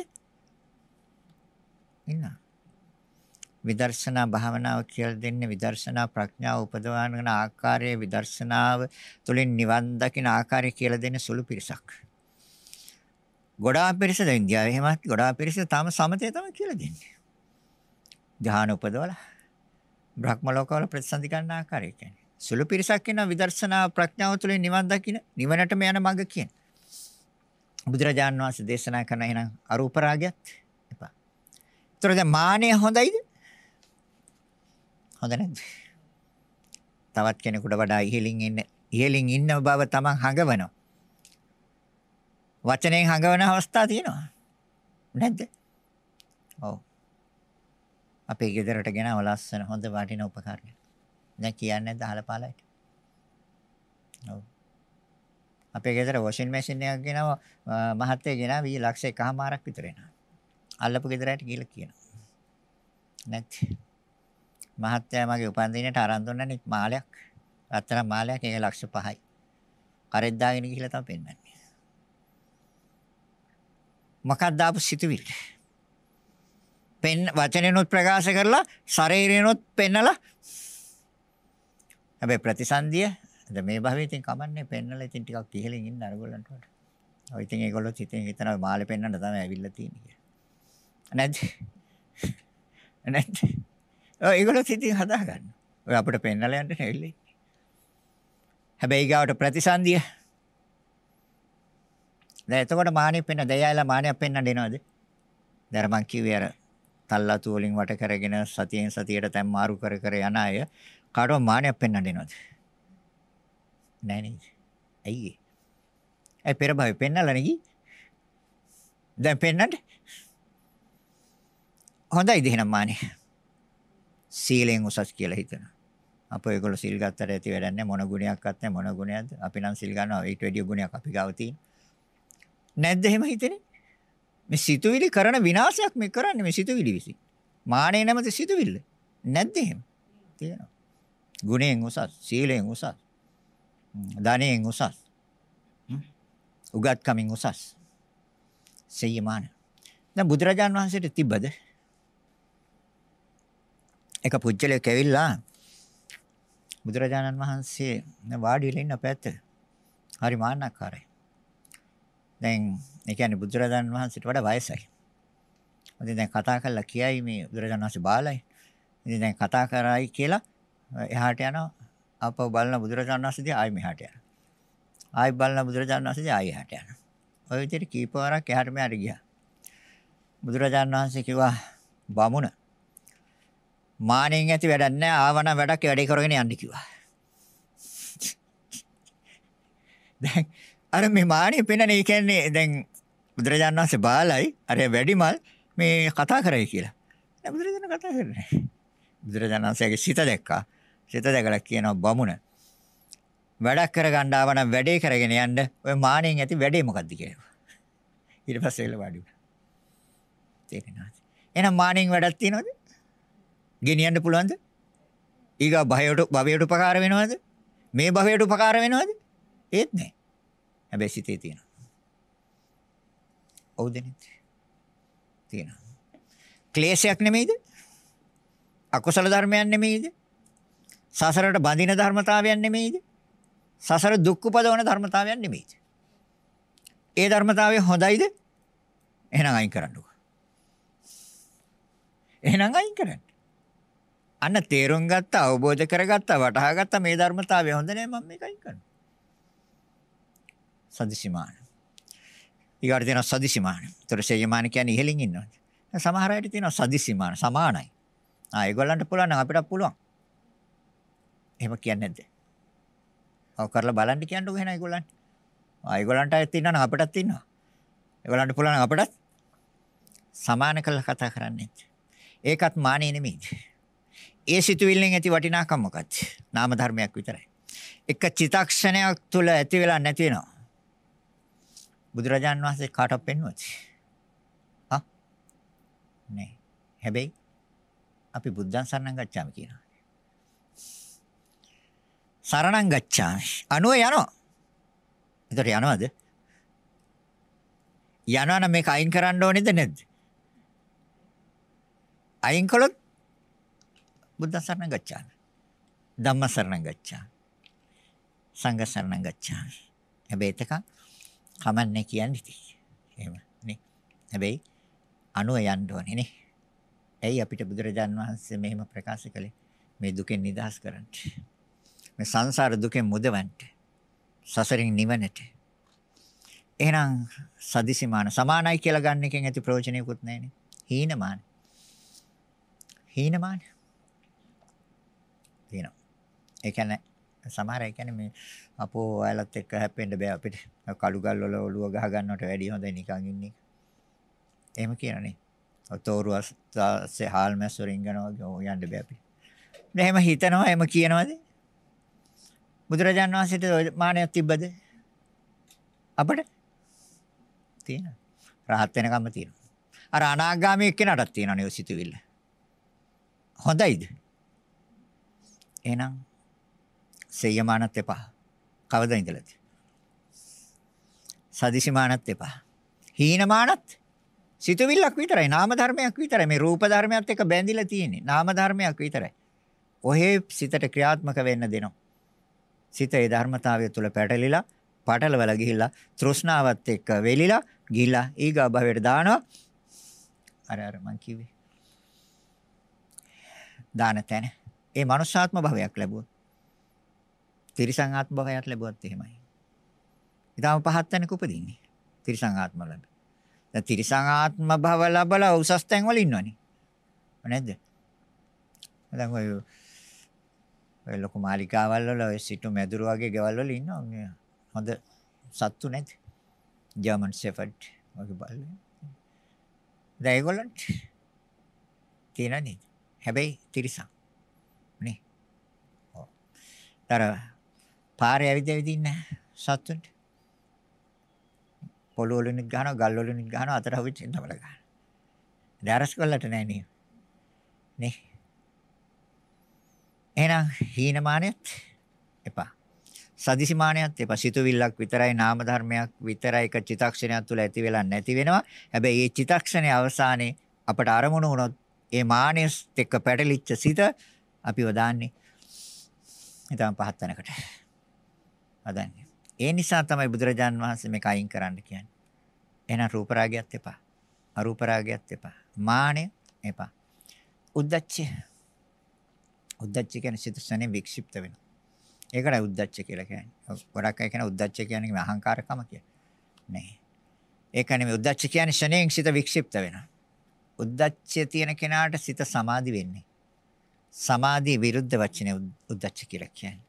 Speaker 1: ඉන්නා. විදර්ශනා භාවනාව කියලා දෙන්නේ විදර්ශනා ප්‍රඥාව උපදවන ආකාරයේ විදර්ශනාව තුළින් නිවන් දකින ආකාරය කියලා දෙන සුළු පිරිසක්. ගොඩාක් පිරිස දැන් ඉන්දියාවේ එහෙමත් ගොඩාක් පිරිස තාම සමතේ තමයි කියලා දෙන්නේ. ධ්‍යාන උපදවලා බ්‍රහ්ම ලෝකවල ප්‍රතිසන්දි ගන්න ආකාරය කියන්නේ. සුළු පිරිසක් ඉන්න විදර්ශනා ප්‍රඥාව තුළින් නිවන් දකින නිවනටම යන මඟ කියන්නේ. බුදුරජාන් වහන්සේ දේශනා කරන එහෙනම් අරූප රාගයත් එපා. ඒතර දැන් මානය හොඳයිද? හොඳ නැද්ද? තවත් කෙනෙකුට වඩා ඉහළින් ඉන්න ඉහළින් ඉන්න බව තමන් හඟවනවා. වචනෙන් හඟවන අවස්ථා තියෙනවා. නැද්ද? ඔව්. අපේ ගෙදරට ගෙනව ලස්සන හොඳ වටිනා උපකරණ. දැන් කියන්නේ නැද්ද අහලපාලයිට? ඔව්. අපේ ගෙදර වොෂින් මැෂින් එකක් ගෙනව මහත්තයා ගෙනාව ඊ ලක්ෂ එකමාරක් විතර එනවා. අල්ලපු ගෙදරට ගිහලා කියනවා. නැත්නම් මහත්තයා මගේ උපන්දිනේට අරන් දුන්නනේ මාලයක්. රත්තරන් මාලයක් ඒක ලක්ෂ 5යි. කරෙත් දාගෙන ගිහලා තමයි පෙන්නන්නේ. මොකක්ද ආපු සිතුවිල්ල? පෙන් වචනෙනොත් ප්‍රකාශ කරලා ශරීරෙනොත් පෙන්නලා හැබැයි ප්‍රතිසන්දිය දැන් මේ භවයේ ඉතින් කමන්නේ පෙන්නලා ඉතින් ටිකක් කිහෙලින් ඉන්න අරගොල්ලන්ට වඩා. ඔය ඉතින් ඒගොල්ලෝ ඉතින් හිතනවා මාළේ පෙන්නන්න තමයි ඇවිල්ලා තියෙන්නේ කියලා. නැද්ද? නැද්ද? ඔය ඒගොල්ලෝ සිතින් හදා ගන්න. ඔය අපිට පෙන්නලා යන්න නෙවෙයි. හැබැයි ගාවට ප්‍රතිසන්දිය. දැන් එතකොට මානෙ පෙන්න දෙයයිලා මානෙක් පෙන්න දෙනවද? දැන් මං කිව්වේ අර තල්ලාතු වලින් වට කරගෙන සතියෙන් සතියට තැන් මාරු කර කර යන අය කාටවත් මානයක් පෙන්වන්න දෙනවද? නෑ නේද? ඇයි ඒ? ඒ පෙර භවයේ පෙන්නලා නෙගි. දැන් පෙන්නන්න. හොඳයිද එහෙනම් මානේ? සීලෙන් උසස් කියලා හිතන. අපෝ ඒගොල්ලෝ සිල් ගත්තට ඇති වැඩක් නැහැ මොන ගුණයක්වත් නැහැ මොන ගුණයක්ද? අපි නම් සිල් ගන්නවා ඊට වැඩිය ගුණයක් අපි ගාව තියෙන. නැද්ද එහෙම හිතෙන්නේ? මේ සිතුවිලි කරන විනාශයක් මේ කරන්නේ මේ සිතුවිලි විසින්. මානේ නැමැති සිතුවිල්ල. නැද්ද එහෙම? තියෙනවා. ගුණයෙන් උසස්, සීලයෙන් උසස්. ධනෙන් උසස්. උගත්කමින් උසස්. සෙය්‍යමාන. දැන් බුදුරජාන් වහන්සේට තිබ්බද? එක පුජ්‍යලයක් ඇවිල්ලා බුදුරජාණන් වහන්සේ වාඩි වෙලා ඉන්න පැත්ත. හරි මාන්නක්කාරයි. දැන් ඒ කියන්නේ බුදුරජාණන් වහන්සේට වඩා වයසයි. ඉතින් දැන් කතා කරලා කියයි මේ බුදුරජාණන් වහන්සේ බාලයි. ඉතින් දැන් කතා කරයි කියලා එහාට යනවා. ආපහු බලන බුදුරජාණන් වහන්සේදී ආයි මෙහාට යනවා. ආයි බලන බුදුරජාණන් වහන්සේදී ආයි එහාට යනවා. ඔය විදිහට කීප වරක් එහාට මෙහාට ගියා. බුදුරජාණන් වහන්සේ කිව්වා බමුණ මානෙන් ඇති වැඩක් නැහැ ආවන වැඩක් වැඩේ කරගෙන යන්න කිව්වා. දැන් අර මේ මානෙ පෙන්නනේ ඒ කියන්නේ දැන් බුදුරජාණන් වහන්සේ බාලයි අර වැඩිමල් මේ කතා කරයි කියලා. දැන් බුදුරජාණන් කතා කරන්නේ. බුදුරජාණන් වහන්සේගේ සිත දැක්කා. සිත දැකලා කියනවා බමුණ වැඩක් කරගන්න ආව නම් වැඩේ කරගෙන යන්න ඔය මානෙන් ඇති වැඩේ මොකද්ද කියලා. ඊට පස්සේ එළ වාඩි වුණා. තේරෙනවද? එහෙනම් මානෙන් වැඩක් තියනවද? ගෙනියන්න පුළුවන්ද? ඊගා භවයට භවයට උපකාර වෙනවද? මේ භවයට උපකාර වෙනවද? ඒත් නෑ. හැබැයි සිතේ තියෙනවා. ඔව්ද නැද්ද? තියෙනවා. ක්ලේශයක් නෙමෙයිද? අකුසල ධර්මයක් නෙමෙයිද? සසරට බඳින ධර්මතාවයක් නෙමෙයිද? සසර දුක් උපදවන ධර්මතාවයක් නෙමෙයිද? ඒ ධර්මතාවය හොඳයිද? එහෙනම් අයින් කරන්නකෝ. එහෙනම් අයින් කරන්න. අන්න තේරුම් ගත්ත, අවබෝධ කරගත්ත, වටහා ගත්ත මේ ධර්මතාවය හොඳ නෑ මම මේක අයින් කරනවා. සදිසිමාන. ඊගාට තියෙනවා සදිසිමාන. ඒතර ශේයමාන කියන්නේ ඉහළින් ඉන්නවා. සමහර අයට තියෙනවා සදිසිමාන සමානයි. ආ ඒගොල්ලන්ට පුළුවන් නම් අපිටත් පුළුවන්. එහෙම කියන්නේ නැද්ද? ඔව් කරලා බලන්න කියන්නකෝ එහෙනම් ඒගොල්ලන්ට. ආ ඒගොල්ලන්ට අයත් ඉන්නවා නම් අපිටත් ඉන්නවා. ඒගොල්ලන්ට පුළුවන් නම් අපිටත් සමාන කරලා කතා කරන්නේ. ඒකත් මානෙ නෙමෙයි. ඒ සිතුවිල්ලෙන් ඇති වටිනාකම මොකක්ද? නාම ධර්මයක් විතරයි. එක චිතක්ෂණයක් තුල ඇති වෙලා නැති වෙනවා. බුදුරජාන් වහන්සේ කාටවත් පෙන්වුවද? හා? නෑ. හැබැයි අපි බුද්ධං සරණං ගච්ඡාමි කියනවා. සරණං ගච්ඡාමි. අනුව යනවා. එතකොට යනවද? යනවා නම් මේක අයින් කරන්න ඕනේද නැද්ද? අයින් කළොත් බුද්ධ සරණ ගච්ඡාමි. ධම්ම සරණ ගච්ඡාමි. සංඝ සරණ ගච්ඡාමි. හැබැයි එතක කමන්නේ කියන්නේ. එහෙම නේ. හැබැයි අනුව යන්න ඕනේ නේ. ඇයි අපිට බුදුරජාන් වහන්සේ මෙහෙම ප්‍රකාශ කළේ? මේ දුකෙන් නිදහස් කරන්න. මේ සංසාර දුකෙන් මුදවන්න. සසරින් නිවනට. එහෙනම් සදිසිමාන සමානයි කියලා ගන්න එකෙන් ඇති ප්‍රයෝජනයකුත් නැහැනේ. හීනමාන. හීනමාන. තියෙනවා. ඒ කියන්නේ සමහර ඒ කියන්නේ මේ අපෝ ඔයාලත් එක්ක හැප්පෙන්න බෑ අපිට. කළු ගල් වල ඔළුව ගහ ගන්නවට වැඩිය හොඳයි නිකන් ඉන්නේ. එහෙම කියනනේ. තෝරු අස්සේ හාල් මැස් වලින් යනවා යන්න බෑ අපි. දැන් එහෙම හිතනවා එහෙම කියනවාද? බුදුරජාණන් වහන්සේට මානයක් තිබ්බද? අපිට තියෙනවා. රහත් වෙනකම්ම තියෙනවා. අර අනාගාමී එක්කෙනාටත් තියෙනවනේ ඔය සිතුවිල්ල. හොඳයිද? එහෙනම් සෙය්‍යමානත් එපා. කවදා ඉඳලාද? සදිසිමානත් එපා. හීනමානත් සිතුවිල්ලක් විතරයි නාම ධර්මයක් විතරයි මේ රූප ධර්මයක් එක්ක බැඳිලා තියෙන්නේ නාම ධර්මයක් විතරයි ඔහේ සිතට ක්‍රියාත්මක වෙන්න දෙනවා සිත ඒ ධර්මතාවය තුළ පැටලිලා පටලවලා ගිහිල්ලා තෘෂ්ණාවත් එක්ක වෙලිලා ගිහිල්ලා ඊගා භවයට දානවා අර අර මං කිව්වේ දාන තැන. ඒ මනුෂ්‍යාත්ම භවයක් ලැබුවොත්. තිරිසං ආත්ම භවයක් ලැබුවත් එහෙමයි. ඊටම පහත් තැනක උපදින්නේ. තිරිසං ආත්ම ලැබ. දැන් තිරිසං ආත්ම භව ලැබලා උසස් තැන් වල ඉන්නවනේ. නේද? දැන් ඔය ඔය ලොකු මාලිකාවල් වල ඔය සිටු මැදුරු වගේ ගෙවල් වල ඉන්නවා මේ හොඳ සත්තු නැද? ජර්මන් ෂෙෆර්ඩ් වගේ බලන්න. දැන් ඒගොල්ලන්ට තියෙන නේද? හැබැයි තිරිසන්. නේ. ඔව්. තර පාරේ ඇවිද ඇවිද ඉන්න සත්තුන්ට පොළොව වලින් ගහනවා ගල් වලින් ගහනවා අතර හවිච්ච තමයි ගහනවා. දැරස් කොල්ලට නෑ නේ. නේ. එහෙනම් හීනමානයත් එපා. සදිසිමානයත් එපා. සිතුවිල්ලක් විතරයි නාම ධර්මයක් විතරයි එක චිතක්ෂණයක් තුළ ඇති වෙලා නැති වෙනවා. හැබැයි මේ චිතක්ෂණයේ අවසානයේ අපට අරමුණු වුණොත් ඒ මානෙස් එක්ක පැටලිච්ච සිත අපිව දාන්නේ ඊටම පහත් තැනකට. හදන්නේ. ඒ නිසා තමයි බුදුරජාන් වහන්සේ මේක අයින් කරන්න කියන්නේ. එහෙනම් රූප රාගයත් එපා. අරූප රාගයත් එපා. මානෙ එපා. උද්දච්චය. උද්දච්ච කියන්නේ සිත සනේ වික්ෂිප්ත වෙනවා. ඒකට උද්දච්ච කියලා කියන්නේ. ගොඩක් අය කියන උද්දච්ච කියන්නේ මේ අහංකාරකම කියලා. නෑ. ඒක නෙමෙයි උද්දච්ච කියන්නේ ශණයෙන් සිත වික්ෂිප්ත වෙනවා. උද්දච්චය තියෙන කෙනාට සිත සමාධි වෙන්නේ. සමාධිය විරුද්ධ වචනේ උද්දච්ච කියලා කියන්නේ.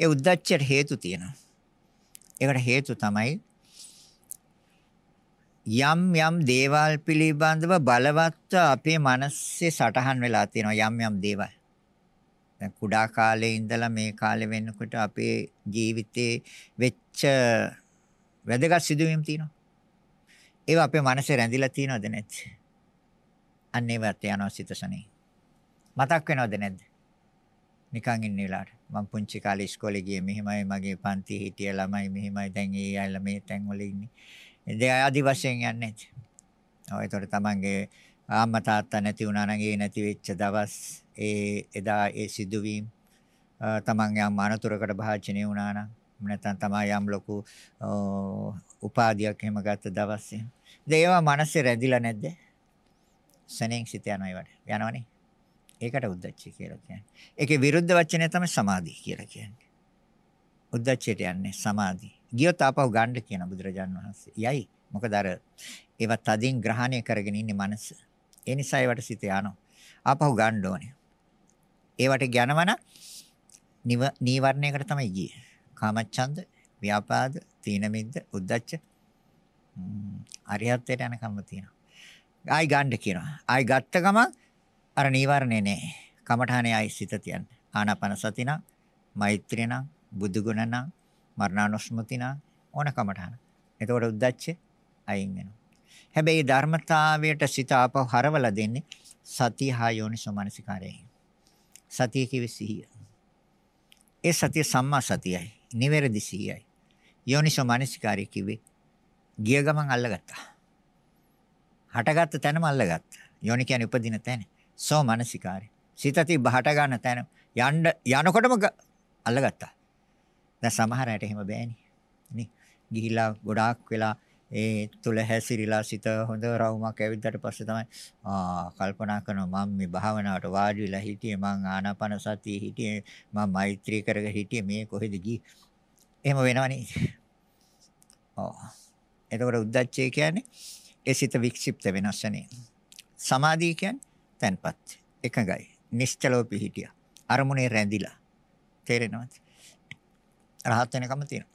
Speaker 1: ඒ උද්දච්චයට හේතු තියෙනවා. ඒකට හේතු තමයි යම් යම් දේවල් පිළිබඳව බලවත් අපේ මනසේ සටහන් වෙලා තියෙනවා යම් යම් දේවල්. දැන් කුඩා කාලේ ඉඳලා මේ කාලේ වෙනකොට අපේ ජීවිතේ වෙච්ච වැදගත් සිදුවීම් තියෙනවා. ඒවා අපේ මනසේ රැඳිලා තියෙනවද නැද්ද? අන්න ඒවත් යනවා සිතසනේ. මතක් වෙනවද නැද්ද? නිකන් ඉන්න වෙලාවට මම පුංචි කාලේ ඉස්කෝලේ ගියේ මෙහෙමයි මගේ පන්ති හිටිය ළමයි මෙහෙමයි දැන් ඒ අයලා මේ තැන් වල ඉන්නේ. ඒ ආදි වශයෙන් යන්නේ නැති. ඔය ඒතර තමන්ගේ අම්මා තාත්තා නැති වුණා නම් ඒ නැති වෙච්ච දවස් ඒ එදා ඒ සිදුවීම් තමන් යම් අනතුරකට භාජනය වුණා නම් නැත්නම් තමයි යම් ලොකු උපාධියක් එහෙම ගත්ත දවස් එහෙම. ඒවා මනසේ රැඳිලා නැද්ද? සනෙන් සිත යනවා ඒවට. යනවනේ. ඒකට උද්දච්චය කියලා කියන්නේ. ඒකේ විරුද්ධ වචනය තමයි සමාධි කියලා කියන්නේ. උද්දච්චයට යන්නේ සමාධි. ගියොත් ආපහු ගන්න කියන බුදුරජාන් වහන්සේ. යයි. මොකද අර ඒවා තදින් ග්‍රහණය කරගෙන ඉන්නේ මනස. ඒ නිසා ඒවට සිත යනවා. ආපහු ගන්න ඕනේ. ඒවට යනවන නීවරණයකට තමයි ගියේ. කාමච්ඡන්ද, ව්‍යාපාද, තීන මිද්ද, උද්දච්ච අරියත්තේට යනකම්ම තියෙනවා. ආයි ගන්න කියනවා. ආයි ගත්ත ගමන් අර නීවරණේ නෑ. කමඨානේ ආයි සිත තියන්න. ආනාපාන සති නම්, මෛත්‍රිය නම්, බුදු ගුණ නම්, මරණානුස්මති නම් ඕන කමඨාන. එතකොට උද්දච්ච අයින් වෙනවා. හැබැයි ධර්මතාවයට සිත ආපහු හරවලා දෙන්නේ සතිය හා යෝනිසෝ මනසිකාරයයි. සතිය කිවි සිහිය. ඒ සතිය සම්මා සතියයි. නිවැරදි සිහියයි. යෝනිසෝ මනසිකාරය කිව්වේ ගිය ගමන් අල්ලගත්තා. හටගත්ත තැනම අල්ලගත්තා. යෝනි කියන්නේ උපදින තැන. සෝ මනසිකාරය. සිත තිබ්බ හට ගන්න තැන යන්න යනකොටම අල්ලගත්තා. දැන් සමහර අයට එහෙම බෑනේ. නේ. ගිහිලා ගොඩාක් වෙලා ඒ තුල හැසිරීලා සිත හොඳ රවුමක් ඇවිද්දාට පස්සේ තමයි ආ කල්පනා කරනවා මම මේ භාවනාවට වාඩි වෙලා හිටියේ මං ආනාපාන සතියේ හිටියේ මම මෛත්‍රී කරගෙන හිටියේ මේ කොහෙද ගියේ එහෙම වෙනවනේ ඔව් එතකොට උද්දච්චය කියන්නේ ඒ සිත වික්ෂිප්ත වෙනස්සනේ. සමාධිය කියන්නේ තැන්පත් එකඟයි. නිශ්චලව පිහිටියා. අරමුණේ රැඳිලා. තේරෙනවද? රහත් වෙනකම්ම තියෙනවා.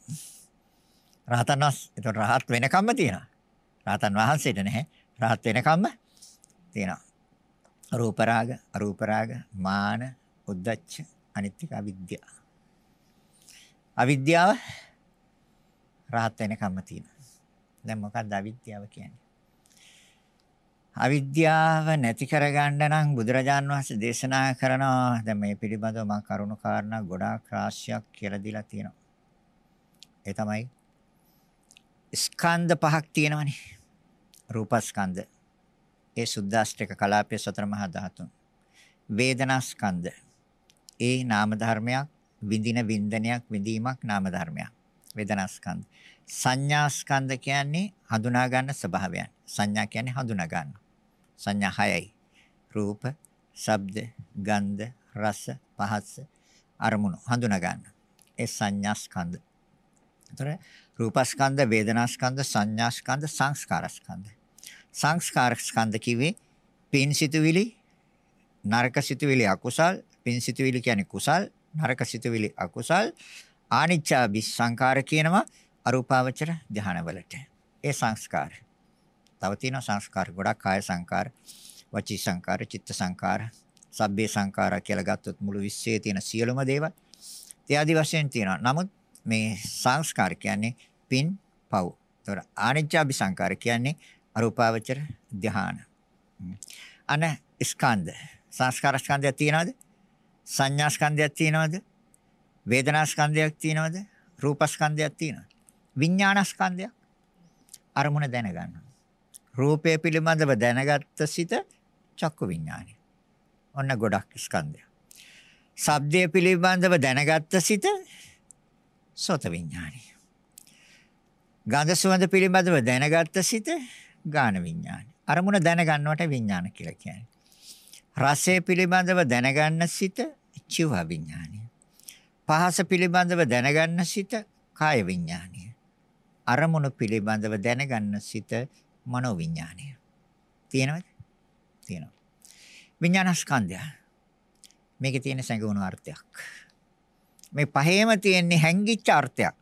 Speaker 1: රහතන් වහන්සේ ඒතකොට රහත් වෙනකම්ම තියෙනවා. රහතන් වහන්සේට නැහැ. රහත් වෙනකම්ම තියෙනවා. රූප රාග, අරූප රාග, මාන, උද්දච්ච, අනිත්‍ය අවිද්‍යාව. අවිද්‍යාව රහත් වෙනකම්ම තියෙනවා. දැන් මොකක්ද අවිද්‍යාව කියන්නේ? අවිද්‍යාව නැති කරගන්න නම් බුදුරජාන් වහන්සේ දේශනා කරනවා දැන් මේ පිළිබඳව මම කරුණු කාරණා ගොඩාක් රාශියක් කියලා දීලා තියෙනවා. ඒ තමයි ස්කන්ධ පහක් තියෙනවනේ. රූපස්කන්ධ. ඒ සුද්දාස්ත්‍රික කලාපයේ සතර මහා ධාතුන්. වේදනා ස්කන්ධ. ඒ නාම ධර්මයක් විඳින වින්දනයක් විඳීමක් නාම ධර්මයක්. වේදනා ස්කන්ධ. සංඥා ස්කන්ධ කියන්නේ හඳුනා ගන්න ස්වභාවයන්. සංඥා කියන්නේ හඳුනා ගන්න. සංඥා හයයි. රූප, ශබ්ද, ගන්ධ, රස, පහස, අරමුණු හඳුනා ගන්න. ඒ සංඥා ස්කන්ධ. ඒතර රූපස්කන්ධ, වේදනාස්කන්ධ, සංඥාස්කන්ධ, සංස්කාරස්කන්ධ. සංස්කාර ස්කන්ධ කිව්වේ පින් සිතුවිලි, නරක සිතුවිලි අකුසල්, පින් සිතුවිලි කියන්නේ කුසල්, නරක සිතුවිලි අකුසල්, ආනිච්චා විසංකාර කියනවා අරූපාවචර ධානවලට. ඒ සංස්කාර. තව තියෙනවා සංස්කාර ගොඩක් කාය සංකාර, වචී සංකාර, චිත්ත සංකාර, සබ්බේ සංකාර කියලා ගත්තොත් මුළු විශ්වයේ තියෙන සියලුම දේවල්. ඒ ආදි වශයෙන් තියෙනවා. නමුත් මේ සංස්කාර කියන්නේ පින් පව්. ඒතර ආනිච්චාභි සංකාර කියන්නේ අරූපාවචර ධාන. අන ස්කන්ධ සංස්කාර ස්කන්ධයක් තියනවද? සංඥා ස්කන්ධයක් තියනවද? වේදනා ස්කන්ධයක් තියනවද? රූප ස්කන්ධයක් තියනවද? විඥාන ස්කන්ධයක් අරමුණ දැනගන්න. රූපය පිළිබඳව දැනගත්ත සිත චක්කු විඥානය. ඔන්න ගොඩක් ස්කන්ධය. ශබ්දය පිළිබඳව දැනගත්ත සිත සෝත විඥානය. ගන්ධ සුවඳ පිළිබඳව දැනගත්ත සිත ගාන විඥානය. අරමුණ දැනගන්නවට විඥාන කියලා කියන්නේ. රසය පිළිබඳව දැනගන්න සිත චිව විඥානය. පහස පිළිබඳව දැනගන්න සිත කාය විඥානය. අරමුණු පිළිබඳව දැනගන්න සිත මනෝ විඥානය. තියෙනවද? තියෙනවා. විඥානස්කන්ධය. මේකේ තියෙන සංගුණ අර්ථයක්. මේ පහේම තියෙන හැංගිච්ච අර්ථයක්.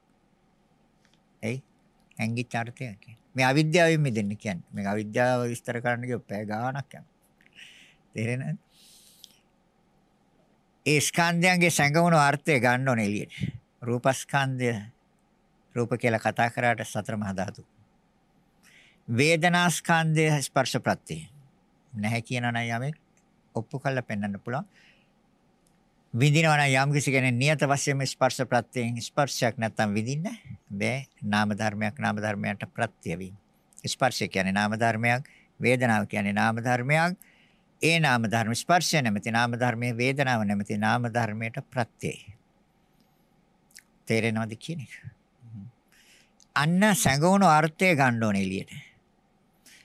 Speaker 1: එයි හැංගිච්ච අර්ථයක්. මේ අවිද්‍යාවෙන් මිදෙන්න කියන්නේ. මේක අවිද්‍යාව විස්තර කරන්න ගියොත් පැය ගාණක් යනවා. තේරෙනවද? ඒ ස්කන්ධයන්ගේ සංගමන අර්ථය ගන්න ඕනේ එළියට. රූපස්කන්ධය රූප කියලා කතා කරාට සතර මහා ධාතු. වේදනාස්කන්ධය ස්පර්ශ ප්‍රත්‍යය. නැහැ කියන නම් යමෙක් ඔප්පු කරලා පෙන්වන්න පුළුවන්. විඳිනවා නම් යම් කිසි කෙනෙක් නියත වශයෙන්ම ස්පර්ශ ප්‍රත්‍යයෙන් ස්පර්ශයක් නැත්තම් විඳින්න බෑ. නාම ධර්මයක් නාම ධර්මයට ප්‍රත්‍ය වීම. ස්පර්ශය කියන්නේ නාම ධර්මයක්, වේදනාව කියන්නේ නාම ධර්මයක්. ඒ නාම ධර්ම ස්පර්ශය නැමැති නාම ධර්මයේ වේදනාව නැමැති නාම ධර්මයට ප්‍රත්‍යය. තේරෙනවද කියන එක? අන්න සංගුණ අර්ථය ගන්න ඕනේ එළියට.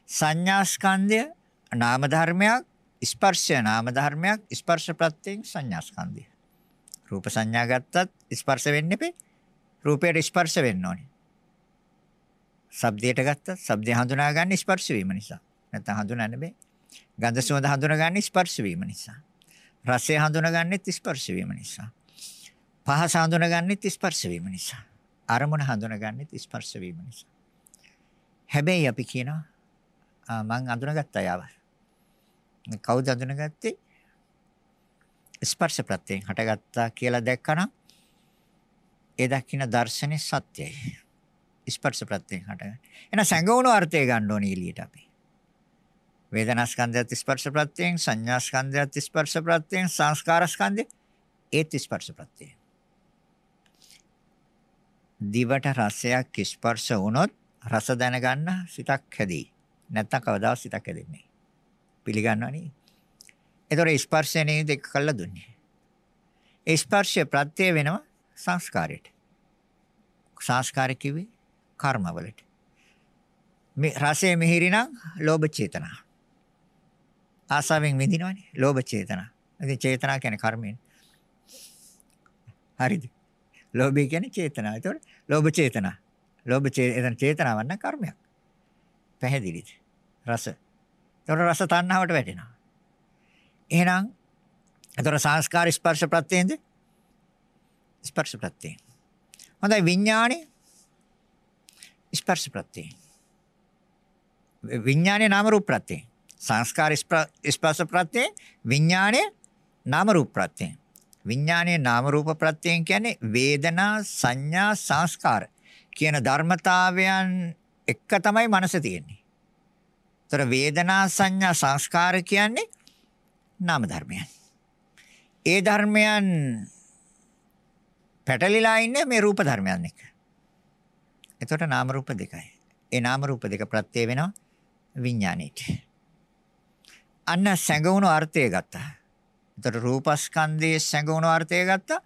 Speaker 1: සංඥා ස්කන්ධය නාම ධර්මයක් ස්පර්ශය නාම ධර්මයක් ස්පර්ශ ප්‍රත්‍යයෙන් සංඥා ස්කන්ධය. රූප සංඥා ගත්තත් ස්පර්ශ වෙන්නේ නැපේ. රූපයට ස්පර්ශ වෙන්න ඕනේ. ශබ්දයට ගත්තත් ශබ්දය හඳුනා ගන්න ස්පර්ශ වීම නිසා. නැත්නම් හඳුනන්න බෑ. ගන්ධ සුවඳ හඳුනගන්නේ ස්පර්ශ වීම නිසා. රසය හඳුනගන්නේ ස්පර්ශ වීම නිසා. පහස හඳුනගන්නේ ස්පර්ශ වීම නිසා. අරමුණ හඳුනගන්නේ ස්පර්ශ වීම නිසා. හැබැයි අපි කියනවා මං අඳුනගත්තා යාව. කවුද අඳුනගත්තේ? ස්පර්ශ ප්‍රත්‍යයෙන් හටගත්තා කියලා දැක්කනම් ඒ දකින්න දර්ශනේ සත්‍යයි. ස්පර්ශ ප්‍රත්‍යයෙන් හටගන්න. එහෙනම් සංගෝණ අර්ථය ගන්න ඕනේ එළියට අපි. වේදනා ස්කන්ධයත් ස්පර්ශ ප්‍රත්‍යයෙන් සංඥා ස්කන්ධයත් ස්පර්ශ ප්‍රත්‍යයෙන් සංස්කාර ස්කන්ධය ඒත් ස්පර්ශ ප්‍රත්‍යයෙන් දිවට රසයක් ස්පර්ශ වුණොත් රස දැනගන්න සිතක් හැදී නැත්තම් කවදාවත් සිතක් හැදෙන්නේ පිළිගන්නවා නේ ඒතොර ස්පර්ශය නේද එක කළා දුන්නේ ඒ ස්පර්ශය ප්‍රත්‍ය වෙනවා සංස්කාරයට සංස්කාර කිව්වේ කර්මවලට මේ රසය මිහිරි නම් ලෝභ චේතනා ආසාවෙන් විඳිනවනේ. ලෝභ චේතනා. ඉතින් චේතනා කියන්නේ කර්මයෙන්. හරිද? ලෝභය කියන්නේ චේතනා. ඒතකොට ලෝභ චේතනා. ලෝභ චේතන චේතනාවක් නම් කර්මයක්. පැහැදිලිද? රස. ඒතකොට රස තණ්හාවට වැටෙනවා. එහෙනම් ඒතකොට සංස්කාර ස්පර්ශ ප්‍රත්‍යයෙන්ද? ස්පර්ශ ප්‍රත්‍යයෙන්. හොඳයි විඥානේ ස්පර්ශ ප්‍රත්‍යයෙන්. විඥානේ නාම රූප ප්‍රත්‍යයෙන්. සංස්කාර ස්පර්ශ ප්‍රත්‍යයෙන් විඥාණය නාම රූප ප්‍රත්‍යයෙන් විඥානයේ නාම රූප ප්‍රත්‍යයෙන් කියන්නේ වේදනා සංඥා සංස්කාර කියන ධර්මතාවයන් එක තමයි මනස තියෙන්නේ. ତර වේදනා සංඥා සංස්කාර කියන්නේ නාම ධර්මයන්. ඒ ධර්මයන් පැටලිලා ඉන්නේ මේ රූප ධර්මයන් එක්ක. එතකොට නාම රූප දෙකයි. ඒ නාම රූප දෙක ප්‍රත්‍ය වෙනවා විඥාණයට. අන්න සැඟවුණු අර්ථය ගත්තා. එතකොට රූපස්කන්ධයේ සැඟවුණු අර්ථය ගත්තා.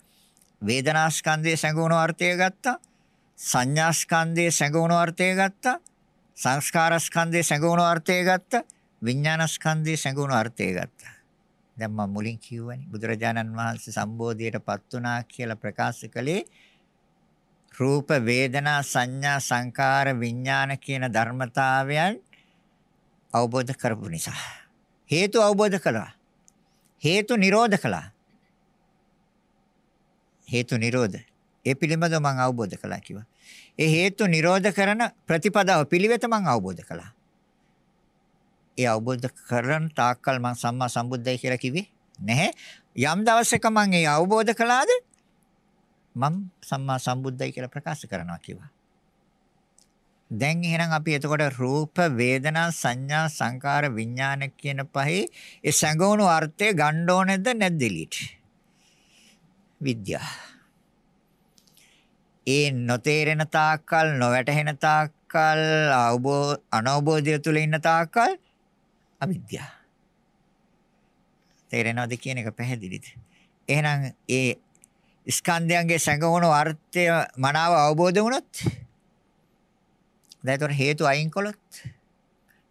Speaker 1: වේදනාස්කන්ධයේ සැඟවුණු අර්ථය ගත්තා. සංඥාස්කන්ධයේ සැඟවුණු අර්ථය ගත්තා. සංස්කාරස්කන්ධයේ සැඟවුණු අර්ථය ගත්තා. විඥානස්කන්ධයේ සැඟවුණු අර්ථය ගත්තා. දැන් මම මුලින් කිව්වනේ බුදුරජාණන් වහන්සේ සම්බෝධියටපත් වුණා කියලා ප්‍රකාශ කළේ රූප වේදනා සංඥා සංකාර විඥාන කියන ධර්මතාවයන් අවබෝධ කරපු නිසා. හේතු අවබෝධ කළා. හේතු නිරෝධ කළා. හේතු නිරෝධ. ඒ පිළිබඳව මම අවබෝධ කළා කිව්වා. ඒ හේතු නිරෝධ කරන ප්‍රතිපදාව පිළිවෙත මම අවබෝධ කළා ඒ අවබෝධ කරන තාක්කල් මම සම්මා සම්බුද්දයි කියලා කිව්වේ නැහැ යම් දවසක මම ඒ අවබෝධ කළාද මම සම්මා සම්බුද්දයි කියලා ප්‍රකාශ කරනවා කිව්වා. දැන් එහෙනම් අපි එතකොට රූප වේදනා සංඥා සංකාර විඥාන කියන පහේ ඒ සංගෝණු අර්ථය ගන්න ඕනේද නැද්ද එළියට? විද්‍යාව. ඒ නොතේරෙන තාක්කල් නොවැටහෙන තාක්කල් අවබෝධ අනවබෝධය තුල ඉන්න තාක්කල් අවිද්‍යාව. තේරෙනවද කියන එක පැහැදිලිද? එහෙනම් ඒ ස්කන්ධයන්ගේ සංගමන අර්ථය මනාව අවබෝධ වුණොත් දැන් ඒතර හේතු අයින් කළොත්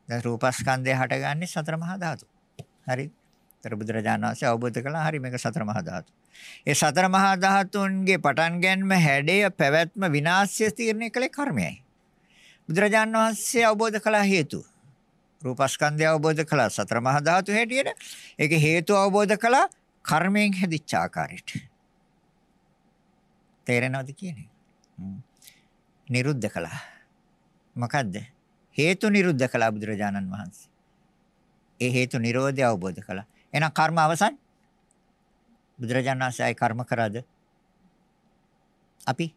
Speaker 1: දැන් රූපස්කන්ධය හටගන්නේ සතර මහා ධාතු. හරි. ඒතර බුදුරජාණන් වහන්සේ අවබෝධ කළා හරි මේක සතර මහා ධාතු. ඒ සතර මහා ධාතුන්ගේ පටන් ගැනීම හැඩය පැවැත්ම විනාශය තීරණය කළේ කර්මයයි. බුදුරජාණන් වහන්සේ අවබෝධ කළා හේතු. රූපස්කන්ධය අවබෝධ කළා සතර මහා ධාතු හැටියට. ඒක හේතු අවබෝධ කළා කර්මයෙන් හැදිච්ච ආකාරයට. තේරෙනවද කියන්නේ? නිරුද්ධ කළා. මොකද්ද? හේතු නිරුද්ධ කළා බුදුරජාණන් වහන්සේ. ඒ හේතු නිරෝධය අවබෝධ කළා. එහෙනම් කර්ම අවසන්. බුදුරජාණන් වහන්සේ ආයි කර්ම කරාද? අපි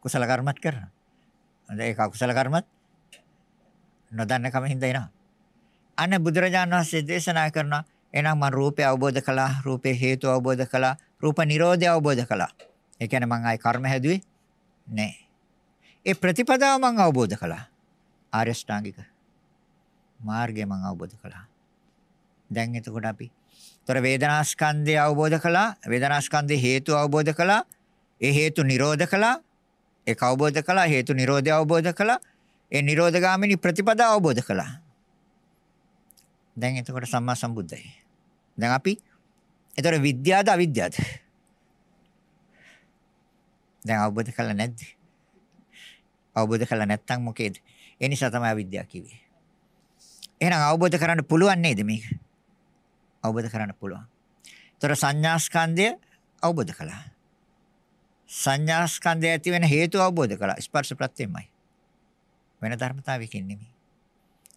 Speaker 1: කුසල කර්මත් කරනවා. හොඳ ඒක අකුසල කර්මත් නොදන්න කම හින්දා එනවා. අන්න බුදුරජාණන් වහන්සේ දේශනා කරනවා එහෙනම් මම රූපය අවබෝධ කළා, රූපේ හේතු අවබෝධ කළා, රූප නිරෝධය අවබෝධ කළා. ඒ කියන්නේ මං ආයි කර්ම හැදුවේ නෑ. ඒ ප්‍රතිපදාව මං අවබෝධ කළා. ආර්ය ශ්‍රාංගික මාර්ගය මං අවබෝධ කළා. දැන් එතකොට අපි තොර වේදනාස්කන්ධය අවබෝධ කළා, වේදනාස්කන්ධේ හේතු අවබෝධ කළා, ඒ හේතු නිරෝධ කළා, ඒක අවබෝධ කළා, හේතු නිරෝධය අවබෝධ කළා, ඒ නිරෝධගාමිනී ප්‍රතිපදාව අවබෝධ කළා. දැන් එතකොට සම්මා සම්බුද්ධයි. දැන් අපි ඒතර විද්‍යාවද අවිද්‍යාවද? දැන් අවබෝධ කරලා නැද්ද? අවබෝධ කරලා නැත්නම් මොකේද? ඒ නිසා තමයි අවිද්‍යාව කිව්වේ. එහෙනම් අවබෝධ කරන්න පුළුවන් නේද මේක? අවබෝධ කරන්න පුළුවන්. ඒතර සංඥාස්කන්ධය අවබෝධ කළා. සංඥාස්කන්ධය ඇති වෙන හේතු අවබෝධ කළා. ස්පර්ශ ප්‍රත්‍යයමයි. වෙන ධර්මතාවයකින් නෙමෙයි.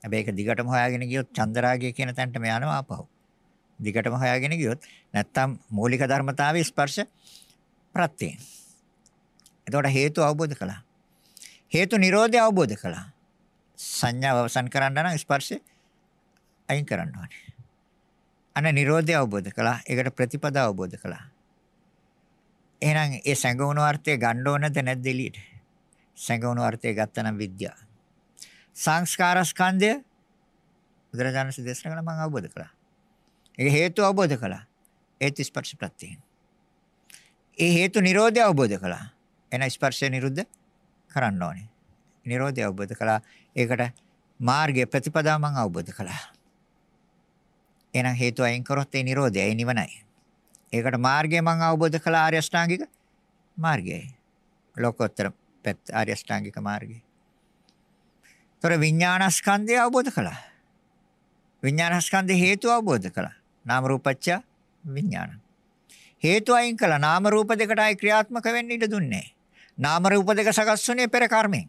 Speaker 1: හැබැයි ඒක දිගටම හොයාගෙන ගියොත් චන්දරාගය කියන තැනටම යනවා ආපහු. දිගටම හොයාගෙන ගියොත් නැත්තම් මූලික ධර්මතාවයේ ස්පර්ශ ප්‍රත්‍යයෙන්. එතකොට හේතු අවබෝධ කළා. හේතු නිරෝධය අවබෝධ කළා. සංඥාව අවසන් කරන්න නම් ස්පර්ශය අයින් කරන්න ඕනේ. අන්න නිරෝධය අවබෝධ කළා. ඒකට ප්‍රතිපදාව අවබෝධ කළා. එහෙනම් ඒ සංගුණ අර්ථය ගන්න ඕනද නැද්ද එළියට? සංගුණ අර්ථය ගත්තා නම් විද්‍යාව. සංස්කාර ස්කන්ධය බුදුරජාණන් ශ්‍රී දේශනා කළා මම අවබෝධ කළා. ඒක හේතු අවබෝධ කළා. ඒත් ස්පර්ශ ප්‍රත්‍යයෙන්. ඒ හේතු නිරෝධය අවබෝධ කළා. එන ස්පර්ශය නිරුද්ධ කරන්න ඕනේ. නිරෝධය අවබෝධ කළා. ඒකට මාර්ගය ප්‍රතිපදාව මම අවබෝධ කළා. එහෙනම් හේතු අයින් කරොත් ඒ නිරෝධය ඒ නිවනයි. ඒකට මාර්ගය මම අවබෝධ කළා ආර්ය අෂ්ටාංගික මාර්ගයයි. ලෝකෝත්තර පැත්ත ආර්ය අෂ්ටාංගික මාර්ගය. ତොර විඥානස්කන්ධය අවබෝධ කළා. විඥානස්කන්ධේ හේතු අවබෝධ කළා. නාම රූපච්ච විඥාන. හේතු අයින් කළා. නාම රූප දෙකට ආයි ක්‍රියාත්මක වෙන්න ඉඩ දුන්නේ නාම රූප දෙක සකස් වුණේ පෙර කර්මෙන්.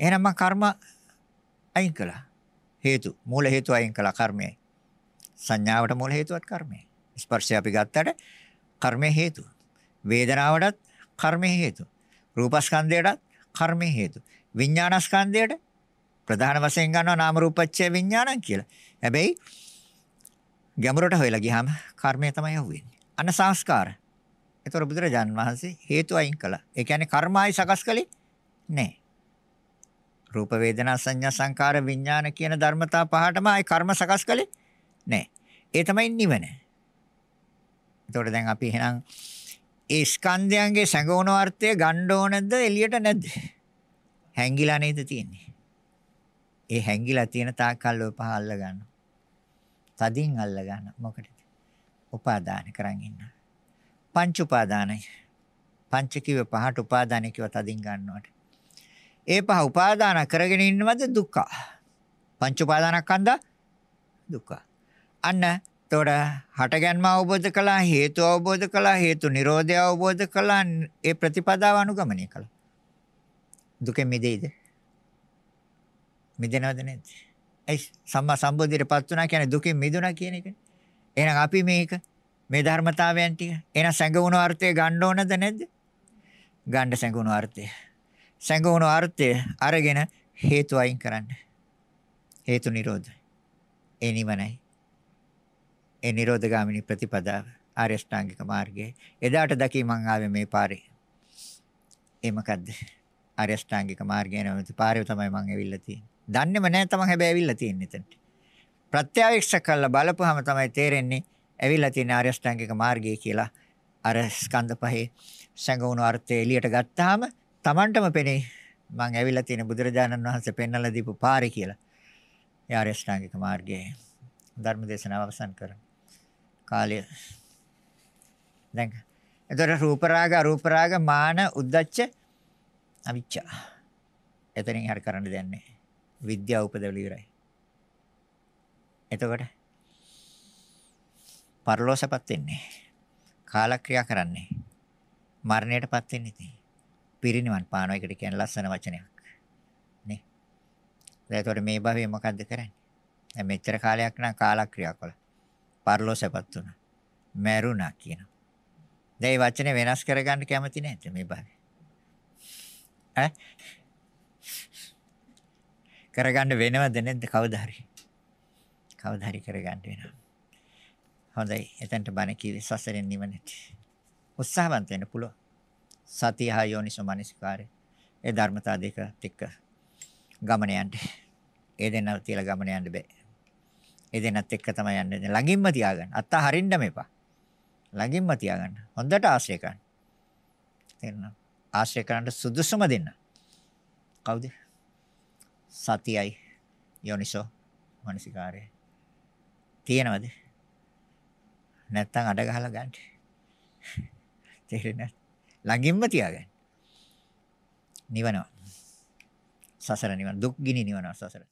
Speaker 1: එහෙනම් කර්ම අයින් කළා. හේතු මූල හේතු අයින් කළා කර්මයයි. සංඥාවට මූල හේතුවත් කර්මයයි. ස්පර්ශය අපි ගත්තට කර්මයේ හේතු. වේදනාවටත් කර්මයේ හේතු. රූපස්කන්ධයටත් කර්මයේ හේතු. විඥානස්කන්ධයට ප්‍රධාන වශයෙන් ගන්නවා නාම රූපච්ඡය විඥානං කියලා. හැබැයි ගැඹුරට හොයලා ගියාම කර්මය තමයි අහුවෙන්නේ. අන්න සංස්කාර. ඒතර බුදුරජාන් වහන්සේ හේතු අයින් කළා. ඒ කියන්නේ කර්මයි සකස් කළේ නැහැ. රූප වේදනා සංඥා සංකාර විඥාන කියන ධර්මතා පහටම ආයි කර්ම සකස් කළේ නැහැ. ඒ තමයි නිවන. එතකොට දැන් අපි එහෙනම් ඒ ස්කන්ධයන්ගේ සංගෝණ අර්ථය ගන්න ඕනද එළියට නැද්ද? හැංගිලා නේද තියෙන්නේ? ඒ හැංගිලා තියෙන තාක්කල් ඔය පහ අල්ල ගන්නවා. තදින් අල්ල ගන්න. මොකටද? උපාදාන කරන් ඉන්න. පංච උපාදානයි. පංච කිව්ව පහට උපාදාන කිව්ව තදින් ගන්නවට. ඒ පහ උපාදාන කරගෙන ඉන්නවද දුක්ඛ. පංච උපාදානස්කන්ධ දුක්ඛ. අන්න තොර හටගන්ම අවබෝධ කළා හේතු අවබෝධ කළා හේතු නිරෝධය අවබෝධ කළා ඒ ප්‍රතිපදාව අනුගමනය කළා. දුකෙන් මිදෙයිද? මිදෙනවද නැද්ද? ඒ සම්මා සම්බුද්ධියටපත් වුණා කියන්නේ දුකෙන් මිදුණා කියන එකනේ. එහෙනම් අපි මේක මේ ධර්මතාවයන් ටික එහෙනම් සැඟවුණු අර්ථය ගන්න ඕනද නැද්ද? ගන්න සැඟවුණු අර්ථය. සැඟවුණු අර්ථය අරගෙන හේතු අයින් කරන්න. හේතු නිරෝධ. ඒ නිවනයි. ඒ නිරෝධගාමිනී ප්‍රතිපදාව ආර්ය ශ්‍රාංගික මාර්ගයේ එදාට දකි මං ආවේ මේ පාරේ. ඒ මොකද්ද? ආර්ය ශ්‍රාංගික මාර්ගය නැමැති පාරේ තමයි මං ඇවිල්ලා තියෙන්නේ. දන්නේම නැහැ තමන් හැබැයි ඇවිල්ලා තියෙන්නේ එතනට. ප්‍රත්‍යක්ෂ කළ බලපුවම තමයි තේරෙන්නේ ඇවිල්ලා තියෙන ආර්ය ශ්‍රාංගික මාර්ගය කියලා. අර ස්කන්ධ පහේ සංගුණ අර්ථය එළියට ගත්තාම Tamanටම පෙනේ මං ඇවිල්ලා තියෙන බුදුරජාණන් වහන්සේ පෙන්වලා දීපු පාරේ කියලා. ඒ ආර්ය ශ්‍රාංගික මාර්ගයේ ධර්ම දේශනාව අවසන් කරමු. කාලය. දැන් එතකොට රූප රාග අරූප රාග මාන උද්දච්ච අවිච්ඡා. එතනින් හරි කරන්න දෙන්නේ විද්‍යාව උපදවල ඉවරයි. එතකොට පරලෝසපත් වෙන්නේ. කාලක්‍රියා කරන්නේ. මරණයටපත් වෙන්නේ ඉතින්. පිරිනිවන් පානවා. එකට කියන ලස්සන වචනයක්. නේ? දැන් එතකොට මේ භවයේ මොකද්ද කරන්නේ? දැන් මෙච්චර කාලයක් නම් කාලක්‍රියා කළා පරලෝසපත් වුණා. මැරුණා කියනවා. දැන් මේ වචනේ වෙනස් කරගන්න කැමති නැද්ද මේ භවයේ? ඈ? කරගන්න වෙනවද නැද්ද? කවදා හරි. කවදා හරි කරගන්න වෙනවා. හොඳයි. එතනට බණ කිව්වේ සසරෙන් නිවනට. උත්සාහවන්ත වෙන්න පුළුවන්. සතිය හා යෝනිසෝ මනසිකාරය. ඒ ධර්මතා දෙක ටික ගමන යන්න. ඒ දෙන්නව තියලා ගමන යන්න බෑ. ඒ දෙන්නත් එක්ක තමයි යන්නේ. ළඟින්ම තියාගන්න. අත්ත හරින්න මේපා. ළඟින්ම තියාගන්න. හොඳට ආශ්‍රය කරන්න. තේරෙනවද? ආශ්‍රය කරන්න සුදුසුම දෙන්න. කවුද? සතියයි යෝනිසෝ මනසිකාරය. තියෙනවද? නැත්තම් අඩ ගහලා ගන්න. තේරෙන්නේ ළඟින්ම තියාගන්න. නිවනවා. සසර නිවන දුක් ගිනි නිවනවා සසර.